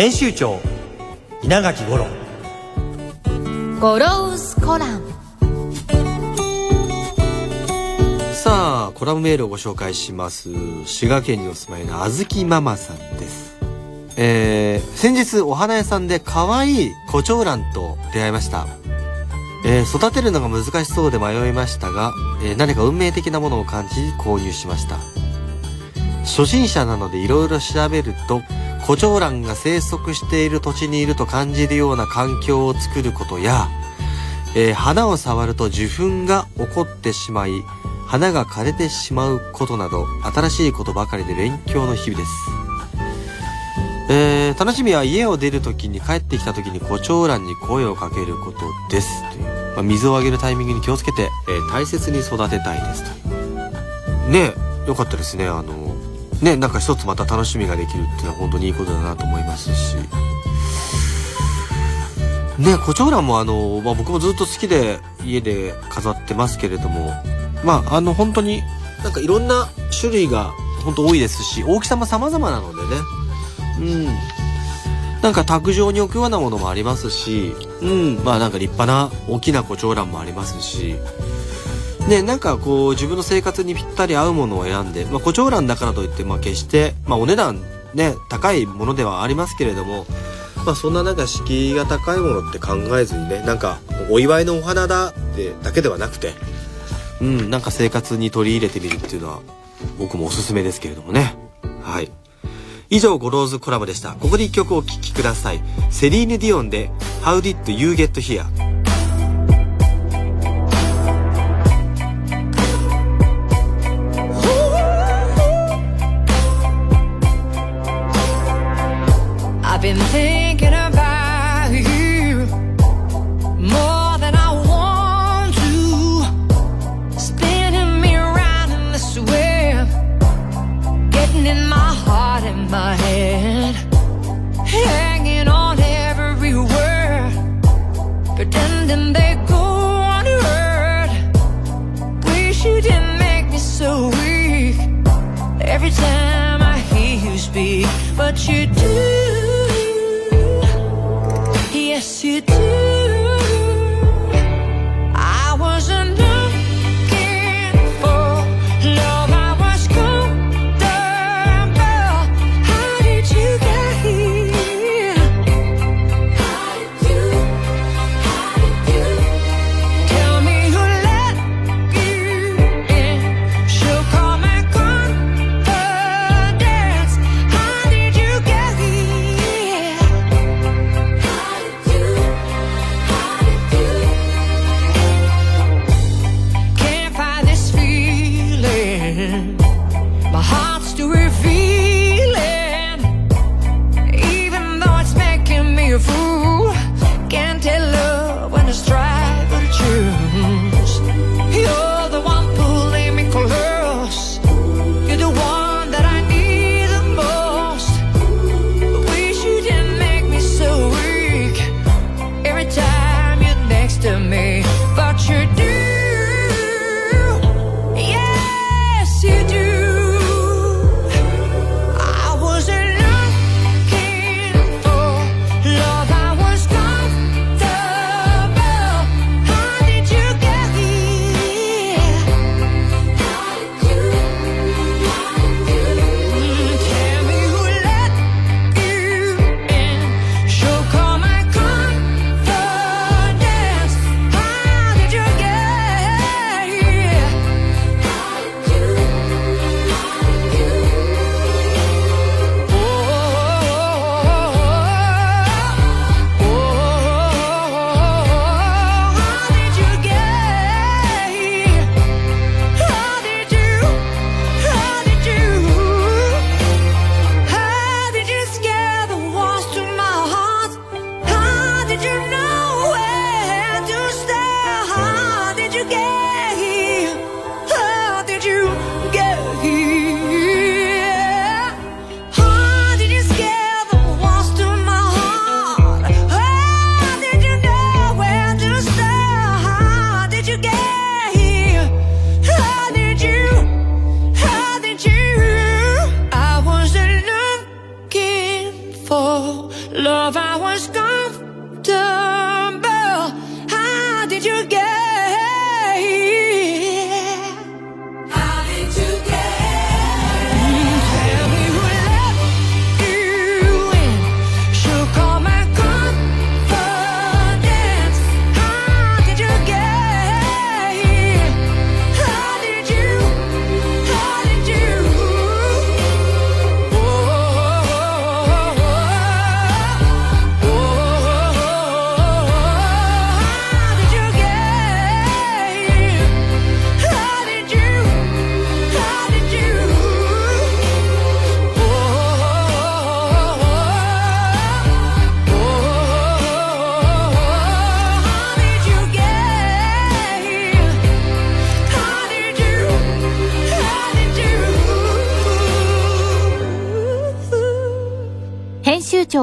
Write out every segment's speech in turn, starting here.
編集長稲垣五郎。ゴロウスコラム。さあコラムメールをご紹介します。滋賀県にお住まいのあずきママさんです。えー、先日お花屋さんで可愛い胡蝶蘭と出会いました。えー、育てるのが難しそうで迷いましたが、えー、何か運命的なものを感じ購入しました。初心者なので色々調べるとコチョウランが生息している土地にいると感じるような環境を作ることや、えー、花を触ると受粉が起こってしまい、花が枯れてしまうことなど、新しいことばかりで勉強の日々です。えー、楽しみは家を出るときに帰ってきたときにコチョウランに声をかけることです。という。まあ、水をあげるタイミングに気をつけて、えー、大切に育てたいですと。ねよかったですね。あの、ね、なんか一つまた楽しみができるっていうのは本当にいいことだなと思いますし。ね、コチョウランもあの、まあ、僕もずっと好きで家で飾ってますけれども、まあ、あの、本当になんかいろんな種類が本当多いですし、大きさも様々なのでね。うん。なんか卓上に置くようなものもありますし、うん、まあなんか立派な大きなコチョウランもありますし、ね、なんかこう自分の生活にぴったり合うものを選んで、まあ、胡蝶蘭だからといって、まあ、決して、まあ、お値段ね、高いものではありますけれども、まあ、そんななんか敷居が高いものって考えずにね、なんかお祝いのお花だってだけではなくて、うん、なんか生活に取り入れてみるっていうのは僕もおすすめですけれどもね。はい。以上、ゴローズコラムでした。ここで一曲お聴きください。セリーヌ・ディオンで How Did You Get Here? what you do.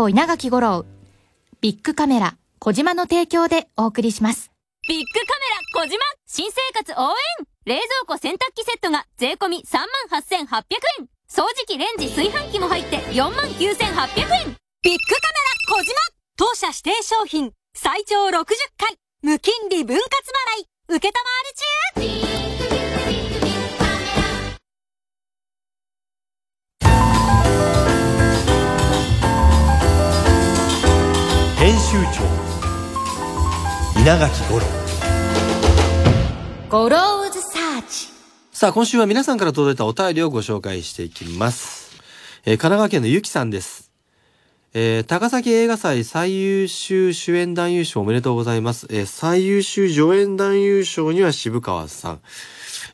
長稲垣吾郎ビッグカメラ小島の提供でお送りします。ビッグカメラ小島新生活応援。冷蔵庫洗濯機セットが税込38,800円。掃除機レンジ炊飯器も入って49,800円。ビッグカメラ小島。当社指定商品最長60回。無金利分割払い。受けたまわり中。集長稲垣五郎ゴローズサーチさあ今週は皆さんから届いたお便りをご紹介していきます、えー神奈川県のゆきさんですえー高崎映画祭最優秀主演男優賞おめでとうございます。えー最優秀助演男優賞には渋川さん。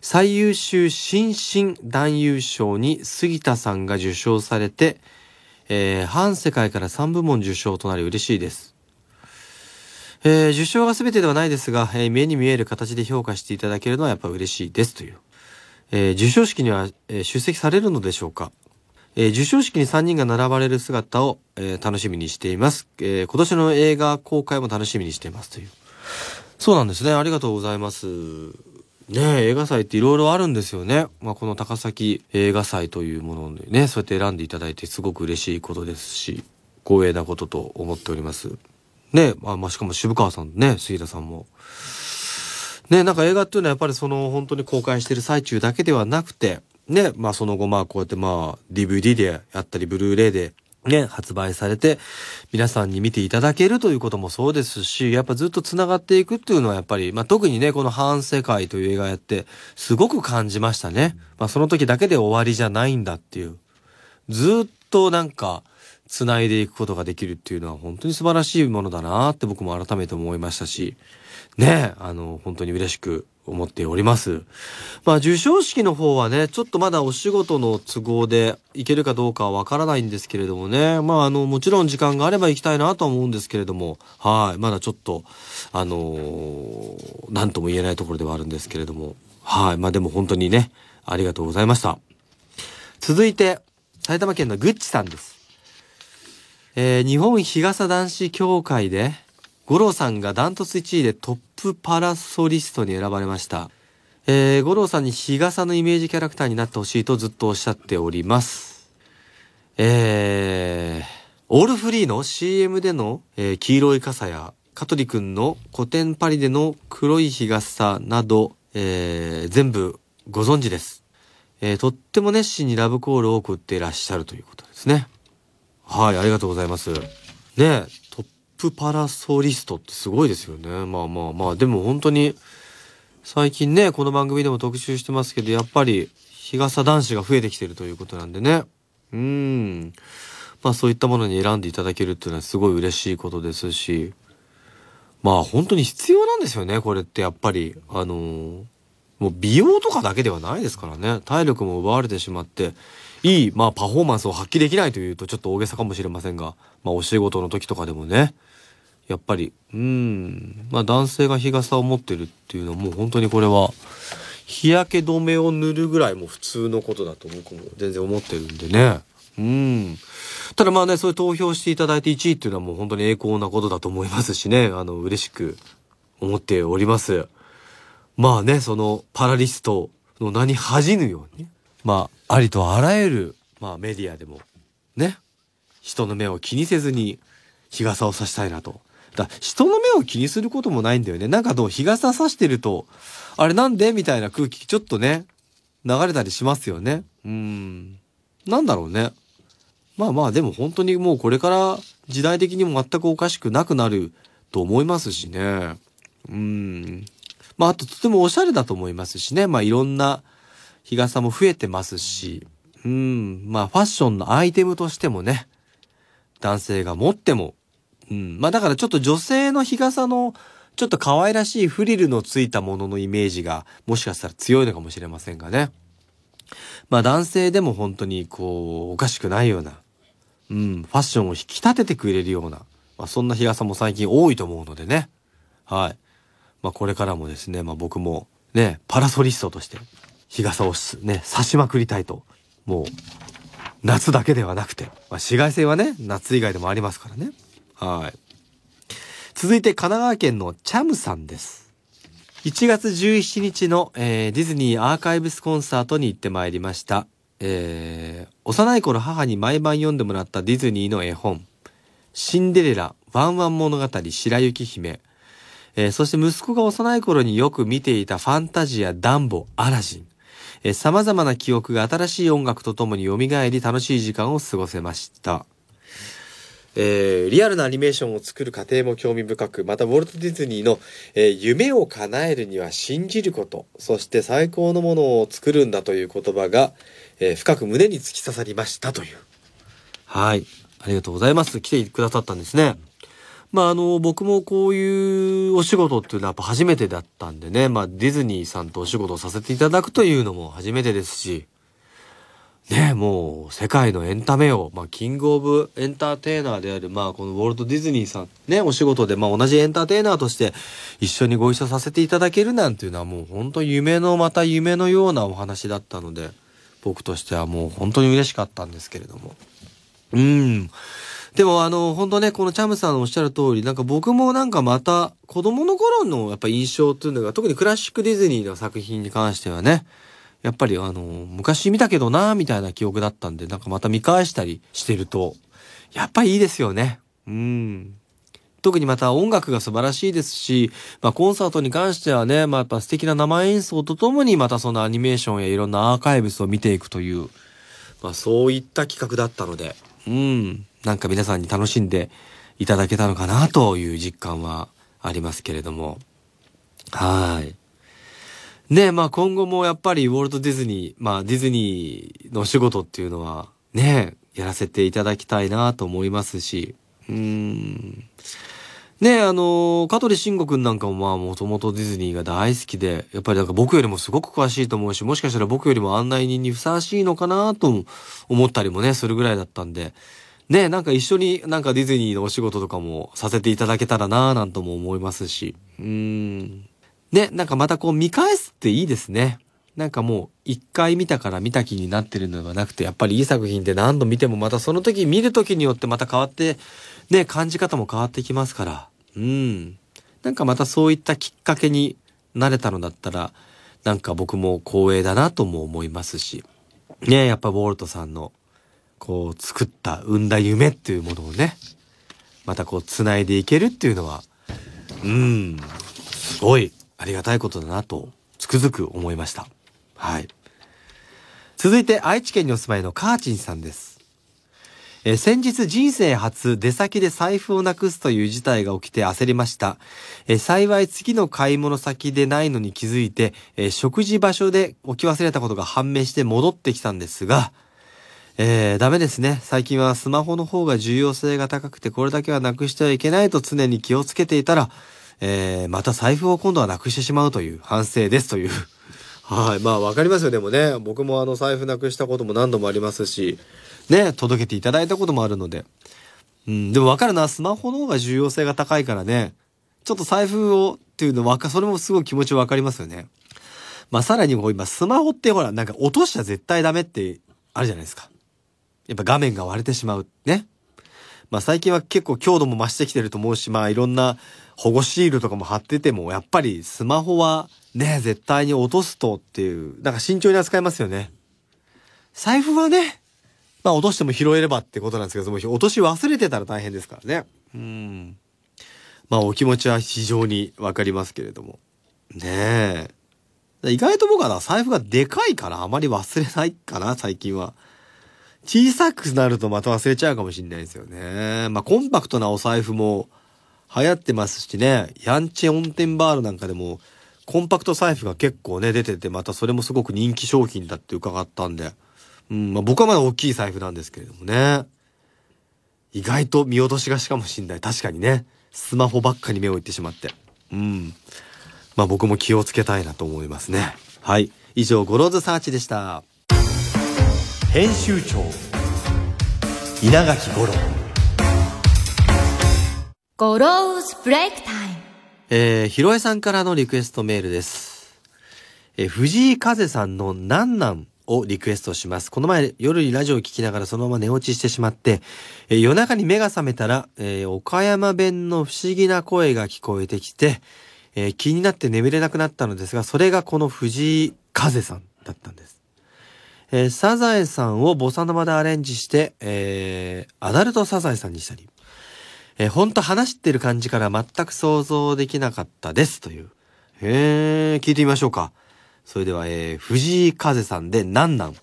最優秀新進男優賞に杉田さんが受賞されて、えー、反世界から3部門受賞となり嬉しいです。えー受賞が全てではないですが、えー目に見える形で評価していただけるのはやっぱ嬉しいですという。えー授賞式には、え出席されるのでしょうかえー授賞式に3人が並ばれる姿を、えー楽しみにしています、えー今年の映画公開も楽しみにしていますという。そうなんですね。ありがとうございます。ね映画祭っていろいろあるんですよね。まあ、この高崎映画祭というものでね、そうやって選んでいただいてすごく嬉しいことですし、光栄なことと思っております。ねまあ、まあ、しかも渋川さんね、杉田さんも。ねなんか映画っていうのはやっぱりその本当に公開してる最中だけではなくて、ね、まあその後まあこうやってまあ DVD であったりブルーレイでね、発売されて皆さんに見ていただけるということもそうですし、やっぱずっと繋がっていくっていうのはやっぱり、まあ特にね、この反世界という映画やってすごく感じましたね。まあその時だけで終わりじゃないんだっていう。ずっとなんか繋いでいくことができるっていうのは本当に素晴らしいものだなって僕も改めて思いましたし、ね、あの、本当に嬉しく思っております。まあ、授賞式の方はね、ちょっとまだお仕事の都合で行けるかどうかはわからないんですけれどもね。まあ、あの、もちろん時間があれば行きたいなとは思うんですけれども、はい。まだちょっと、あのーなんとも言えないところではあるんですけれども、はい。まあ、でも本当にね、ありがとうございました。続いて、埼玉県のぐっちさんです。えー日本日傘男子協会で、五郎さんがダントツ1位でトップパラソリストに選ばれました。えー五郎さんに日傘のイメージキャラクターになってほしいとずっとおっしゃっております。えー、オールフリーの CM での、えー黄色い傘や、香取くんの古典パリでの黒い日傘など、えー全部ご存知です。えーとっても熱心にラブコールを送っていらっしゃるということですね。はい、ありがとうございます。ねトップパラソリストってすごいですよね。まあまあまあ、でも本当に、最近ね、この番組でも特集してますけど、やっぱり、日傘男子が増えてきてるということなんでね。うーん。まあそういったものに選んでいただけるっていうのはすごい嬉しいことですし、まあ本当に必要なんですよね、これってやっぱり。あのーもう美容とかだけではないですからね。体力も奪われてしまって、いい、まあパフォーマンスを発揮できないというとちょっと大げさかもしれませんが、まあお仕事の時とかでもね、やっぱり、うん、まあ男性が日傘を持ってるっていうのはもう本当にこれは、日焼け止めを塗るぐらいも普通のことだと僕も全然思ってるんでね。うん。ただまあね、そういう投票していただいて1位っていうのはもう本当に栄光なことだと思いますしね、あの、嬉しく思っております。まあね、そのパラリストの名に恥じぬように、まあ、ありとあらゆる、まあメディアでも、ね、人の目を気にせずに日傘を差したいなと。だ人の目を気にすることもないんだよね。なんかどう日傘差してると、あれなんで？みたいな空気ちょっとね、流れたりしますよね。うん。なんだろうね。まあまあでも本当にもうこれから時代的にも全くおかしくなくなると思いますしね。うん。まああととてもおしゃれだと思いますしね。まあいろんな日傘も増えてますし。うん。まあファッションのアイテムとしてもね、男性が持っても、うん。まあだからちょっと女性の日傘のちょっと可愛らしいフリルのついたもののイメージがもしかしたら強いのかもしれませんがね。まあ男性でも本当にこう、おかしくないような、うん、ファッションを引き立ててくれるような、まあそんな日傘も最近多いと思うのでね。はい。まあこれからもですね、まあ僕もね、パラソリストとして日傘をすね、差しまくりたいと、もう、夏だけではなくて、まあ、紫外線はね、夏以外でもありますからね。はい。続いて神奈川県のチャムさんです。1月17日の、えーディズニーアーカイブスコンサートに行ってまいりました。えー幼い頃母に毎晩読んでもらったディズニーの絵本、シンデレラ、ワンワン物語、白雪姫、えーそして息子が幼い頃によく見ていたファンタジア、ダンボ、アラジン。えー様々な記憶が新しい音楽とともに蘇り楽しい時間を過ごせました。えーリアルなアニメーションを作る過程も興味深く、またウォルト・ディズニーの、えー夢を叶えるには信じること、そして最高のものを作るんだという言葉が、えー深く胸に突き刺さりましたという。はい。ありがとうございます。来てくださったんですね。まあ、あの、僕もこういうお仕事っていうのはやっぱ初めてだったんでね、まあ、ディズニーさんとお仕事をさせていただくというのも初めてですし、ねもう世界のエンタメを、まあ、キングオブエンターテイナーである、まあ、このウォルト・ディズニーさん、ね、お仕事で、まあ、同じエンターテイナーとして一緒にご一緒させていただけるなんていうのはもう本当夢のまた夢のようなお話だったので、僕としてはもう本当に嬉しかったんですけれども。うん。でもあの、本当ね、このチャムさんのおっしゃる通り、なんか僕もなんかまた子供の頃のやっぱ印象っていうのが、特にクラシックディズニーの作品に関してはね、やっぱりあの、昔見たけどなみたいな記憶だったんで、なんかまた見返したりしてると、やっぱりいいですよね。うん。特にまた音楽が素晴らしいですし、まあコンサートに関してはね、まあやっぱ素敵な生演奏とともにまたそのアニメーションやいろんなアーカイブスを見ていくという、まあそういった企画だったので、うん。なんか皆さんに楽しんでいただけたのかなという実感はありますけれども。はい。ねまあ今後もやっぱりウォルト・ディズニー、まあディズニーのお仕事っていうのはね、やらせていただきたいなと思いますし、うーん。ねあの、香取慎吾くんなんかもまあもともとディズニーが大好きで、やっぱりなんか僕よりもすごく詳しいと思うし、もしかしたら僕よりも案内人にふさわしいのかなと思ったりもね、するぐらいだったんで、ねなんか一緒になんかディズニーのお仕事とかもさせていただけたらなぁなんとも思いますし、うーん。ね、なんかまたこう見返すっていいですね。なんかもう一回見たから見た気になってるのではなくて、やっぱりいい作品って何度見てもまたその時見る時によってまた変わって、ね、感じ方も変わってきますから。うん。なんかまたそういったきっかけになれたのだったら、なんか僕も光栄だなとも思いますし。ね、やっぱウォルトさんの、こう作った、生んだ夢っていうものをね、またこう繋いでいけるっていうのは、うん、すごいありがたいことだなと、つくづく思いました。はい。続いて愛知県にお住まいのカーチンさんです。え先日人生初出先で財布をなくすという事態が起きて焦りました。え幸い次の買い物先でないのに気づいて、え食事場所で置き忘れたことが判明して戻ってきたんですが、えー、ダメですね。最近はスマホの方が重要性が高くてこれだけはなくしてはいけないと常に気をつけていたら、えー、また財布を今度はなくしてしまうという反省ですという。はい。まあわかりますよ。でもね、僕もあの財布なくしたことも何度もありますし、ね、届けていただいたこともあるので。うん、でもわかるな。スマホの方が重要性が高いからね、ちょっと財布をっていうのわか、それもすごい気持ちわかりますよね。まあさらにもう今スマホってほら、なんか落としちゃ絶対ダメってあるじゃないですか。やっぱ画面が割れてしまう。ね。まあ最近は結構強度も増してきてると思うし、まあいろんな保護シールとかも貼ってても、やっぱりスマホはね、絶対に落とすとっていう、なんか慎重に扱いますよね。財布はね、まあ落としても拾えればってことなんですけども、落とし忘れてたら大変ですからね。うん。まあお気持ちは非常にわかりますけれども。ねえ。意外と僕は財布がでかいからあまり忘れないかな、最近は。小さくなるとまた忘れちゃうかもしれないですよね。まあ、コンパクトなお財布も流行ってますしね、ヤンチェオンテンバールなんかでも、コンパクト財布が結構ね、出てて、またそれもすごく人気商品だって伺ったんで、うん、まあ、僕はまだ大きい財布なんですけれどもね。意外と見落としがちかもしんない。確かにね、スマホばっかに目をいってしまって。うん。まあ、僕も気をつけたいなと思いますね。はい。以上、ゴローズサーチでした。編集長稲垣五郎ゴローズブレイクタイム。えー、ひろえさんからのリクエストメールです。えー藤井風さんのなんなんをリクエストします。この前夜にラジオを聞きながらそのまま寝落ちしてしまって、えー夜中に目が覚めたら、えー岡山弁の不思議な声が聞こえてきて、えー気になって眠れなくなったのですが、それがこの藤井風さんだったんです。えーサザエさんをボサノバでアレンジして、えーアダルトサザエさんにしたり、えー、ほんと話してる感じから全く想像できなかったですという。へー、聞いてみましょうか。それでは、えー、藤井風さんでなんなん？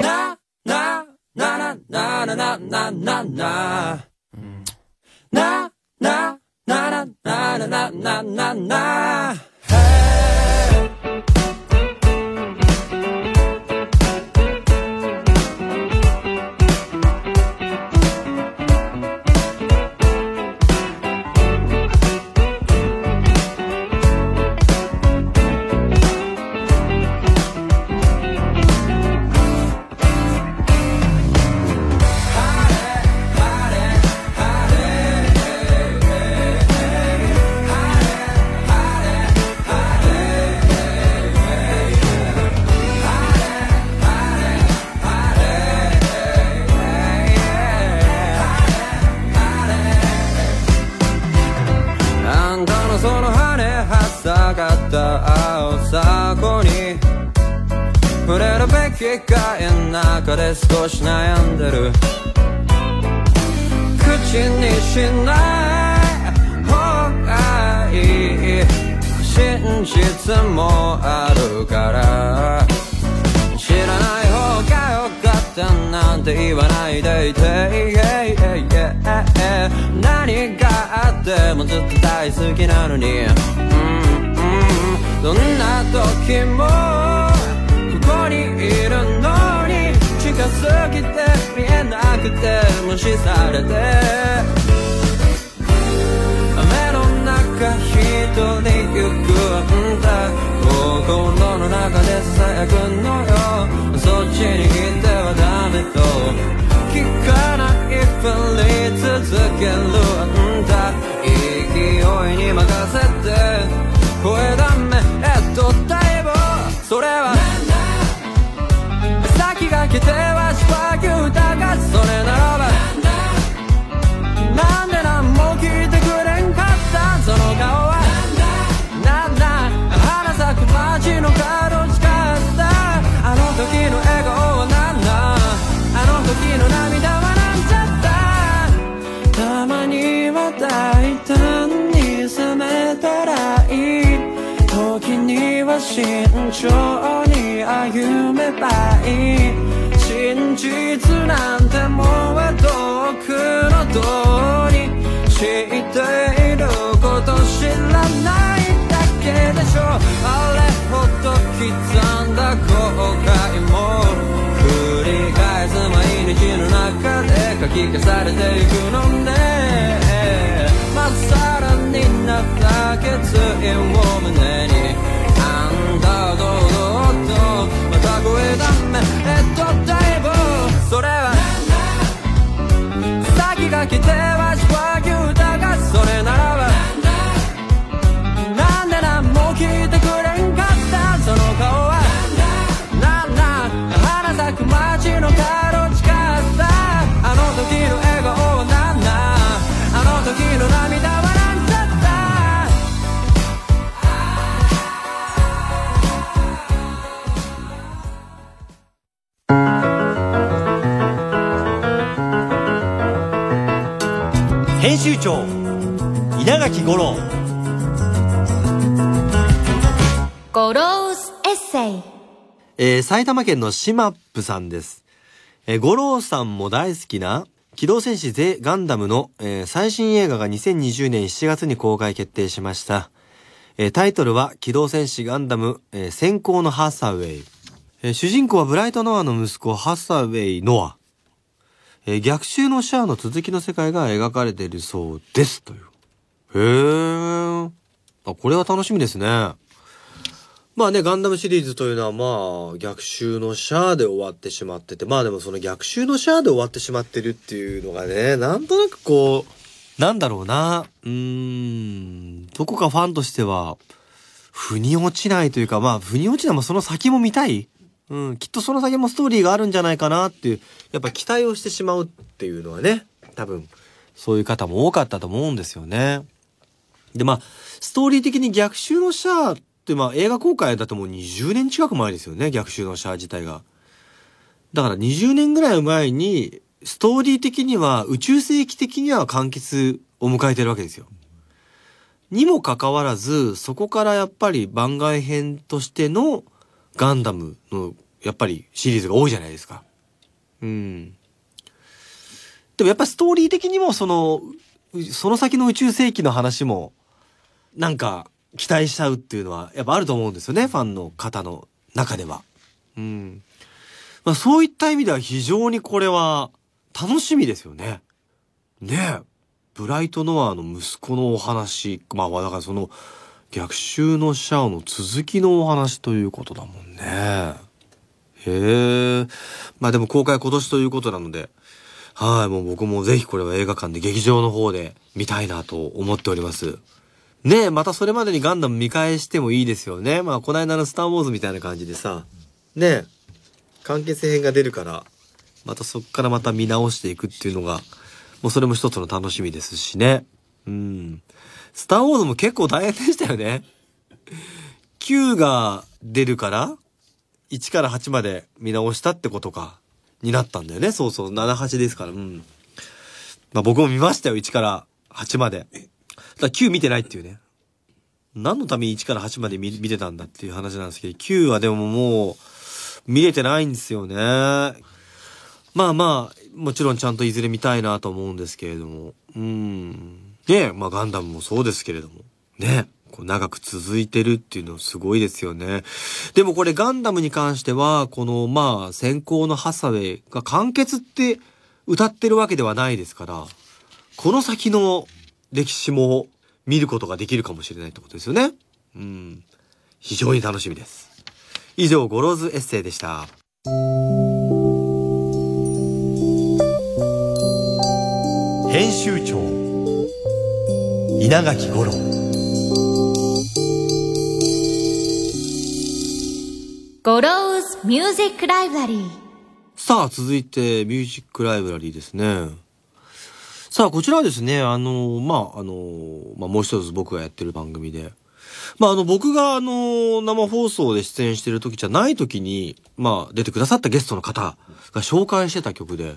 な、な、な、な、な、な、な、な、な。な、な、な、な、な、な、な、な、な。あった青さこに触れるべきかの中で少し悩んでる。口にしない方がいい真実もあるから。知らない方がよかったなんて言わないでいて。何があってもずっと大好きなのに。うん。どんな時もここにいるのに近すぎて見えなくて無視されて。雨の中一人行くあんた心の中で囁くのよそっちに来てはダメと。来てはしばき歌がそれならばなんで何も聞いてくれんかった？その顔はなんだ？花咲く街の角近かった。あの時の笑顔はなんだ？あの時の涙はなんちゃった？たまには大胆に冷めたらいい。時には慎重に歩めばいい。知っていること知らないだけでしょ。あれほど刻んだ後悔も。繰り返す毎日の中で書き消されていくのね。まっさらに情けついを胸に先が来てはしばき歌がそれならばなんで何も聞いてくれんかった？その顔はなんだ？花咲く街の顔編集長稲垣吾郎ゴローズエッセイえー埼玉県のシマップさんです。えー、吾郎さんも大好きな、機動戦士ゼガンダムの、えー最新映画が2020年7月に公開決定しました。えータイトルは、機動戦士ガンダム、えー閃光のハサウェイ。えー主人公はブライト・ノアの息子、ハサウェイ・ノア。え逆襲のシャアの続きの世界が描かれているそうです。という。へー。あ、これは楽しみですね。まあね、ガンダムシリーズというのはまあ、逆襲のシャアで終わってしまってて、まあでもその逆襲のシャアで終わってしまってるっていうのがね、なんとなくこう、なんだろうな、うーん、どこかファンとしては、腑に落ちないというか、まあ、腑に落ちないもその先も見たい。うん、きっとその先もストーリーがあるんじゃないかなっていう、やっぱ期待をしてしまうっていうのはね、多分、そういう方も多かったと思うんですよね。で、まあ、ストーリー的に逆襲のシャアって、まあ、映画公開だともう20年近く前ですよね、逆襲のシャア自体が。だから20年ぐらい前に、ストーリー的には、宇宙世紀的には完結を迎えてるわけですよ。にもかかわらず、そこからやっぱり番外編としてのガンダムの、やっぱりシリーズが多いじゃないですか。うん。でもやっぱストーリー的にもその、うその先の宇宙世紀の話も、なんか期待しちゃうっていうのはやっぱあると思うんですよね、ファンの方の中では。うん。まあそういった意味では非常にこれは楽しみですよね。ねえ。ブライト・ノアの息子のお話。まあだからその逆襲のシャアの続きのお話ということだもんね。へえ。まあでも公開今年ということなので、はい、もう僕もぜひこれは映画館で劇場の方で見たいなと思っております。ねえ、またそれまでにガンダム見返してもいいですよね。まあこの間のスター・ウォーズみたいな感じでさ、ねえ、完結編が出るから、またそっからまた見直していくっていうのが、もうそれも一つの楽しみですしね。うん。スター・ウォーズも結構大変でしたよね。9が出るから、1から8まで見直したってことか、になったんだよね。そうそう、7、8ですから。うん。まあ僕も見ましたよ、1から8まで。だから9見てないっていうね。何のために1から8まで見見てたんだっていう話なんですけど、9はでももう、見れてないんですよね。まあまあ、もちろんちゃんといずれ見たいなと思うんですけれども。うん。ね、まあガンダムもそうですけれども。ね。こう長く続いてるっていうのすごいですよね。でもこれガンダムに関しては、このまあ先行のハサウェイが完結って歌ってるわけではないですから、この先の歴史も見ることができるかもしれないってことですよね。うん。非常に楽しみです。以上、ゴローズエッセイでした。編集長稲垣吾郎ゴローズミュージックライブラリー。さあ、続いて、ミュージックライブラリーですね。さあ、こちらはですね、あの、まあ、あの、まあ、もう一つ僕がやってる番組で、まあ、あの、僕が、あの、生放送で出演してる時じゃない時に、まあ、出てくださったゲストの方が紹介してた曲で、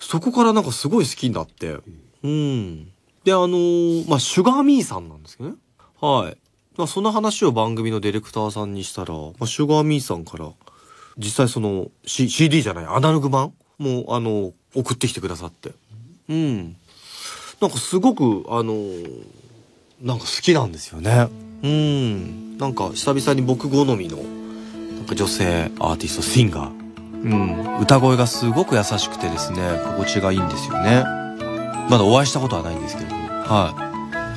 そこからなんかすごい好きになって、うん。で、あの、まあ、シュガーミーさんなんですけどね。はい。まあ、その話を番組のディレクターさんにしたら、まあ、シュガーミーさんから、実際その、C、CD じゃない、アナログ版？も、あの、送ってきてくださって。うん。なんかすごく、あの、なんか好きなんですよね。うん。なんか久々に僕好みの、なんか女性アーティスト、シンガー。うん。歌声がすごく優しくてですね、心地がいいんですよね。まだお会いしたことはないんですけれども、は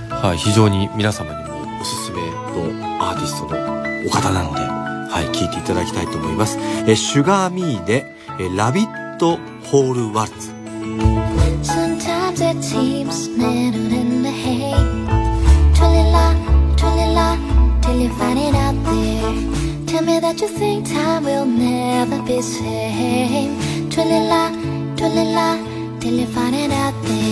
い。はい、非常に皆様にもおすすめのアーティストのお方なので、はい、聴いていただきたいと思います。え、シュガーミーで、え、ラビットホールワルツ。That you think time will never be same. Twilly la, twilly la, till you find it out there.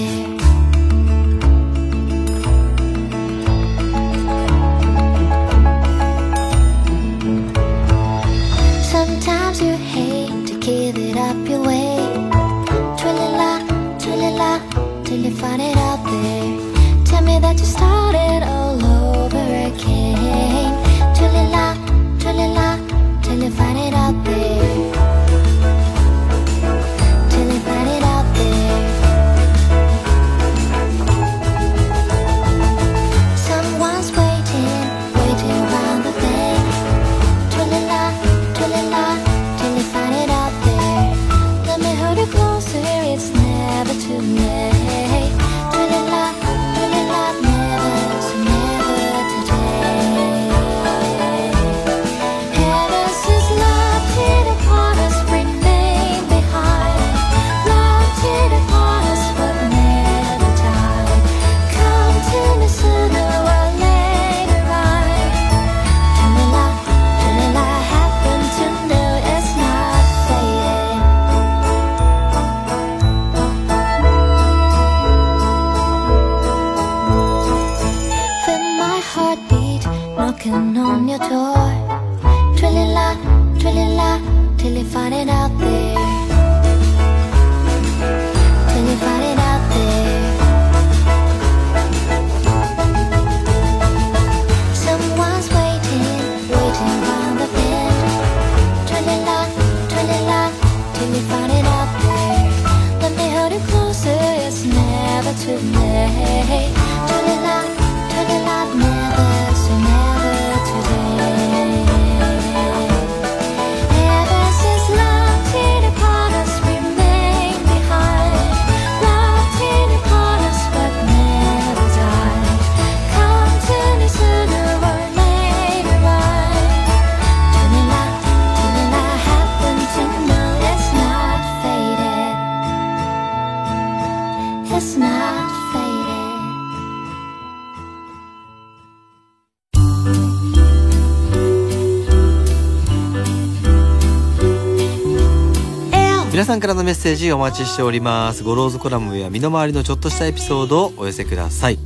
皆さんからのメッセージお待ちしております。ゴローズコラムや身の回りのちょっとしたエピソードをお寄せください、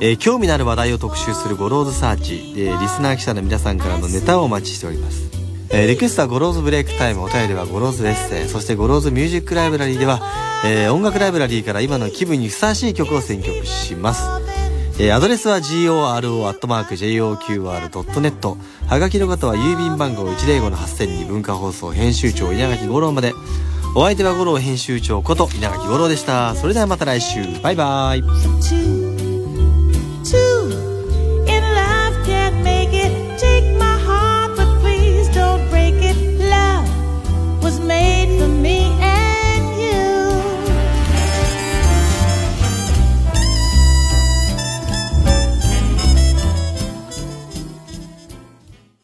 えー興味のある話題を特集するゴローズサーチ。でリスナー記者の皆さんからのネタをお待ちしております。えーリクエストはゴローズブレイクタイム。お便りはゴローズエッセイ。そしてゴローズミュージックライブラリーでは、えー音楽ライブラリーから今の気分にふさわしい曲を選曲します。えアドレスは goro.joqr.net はがきの方は郵便番号105-8000に文化放送編集長稲垣吾郎まで。お相手は五郎編集長こと稲垣吾郎でした。それではまた来週。バイバイ。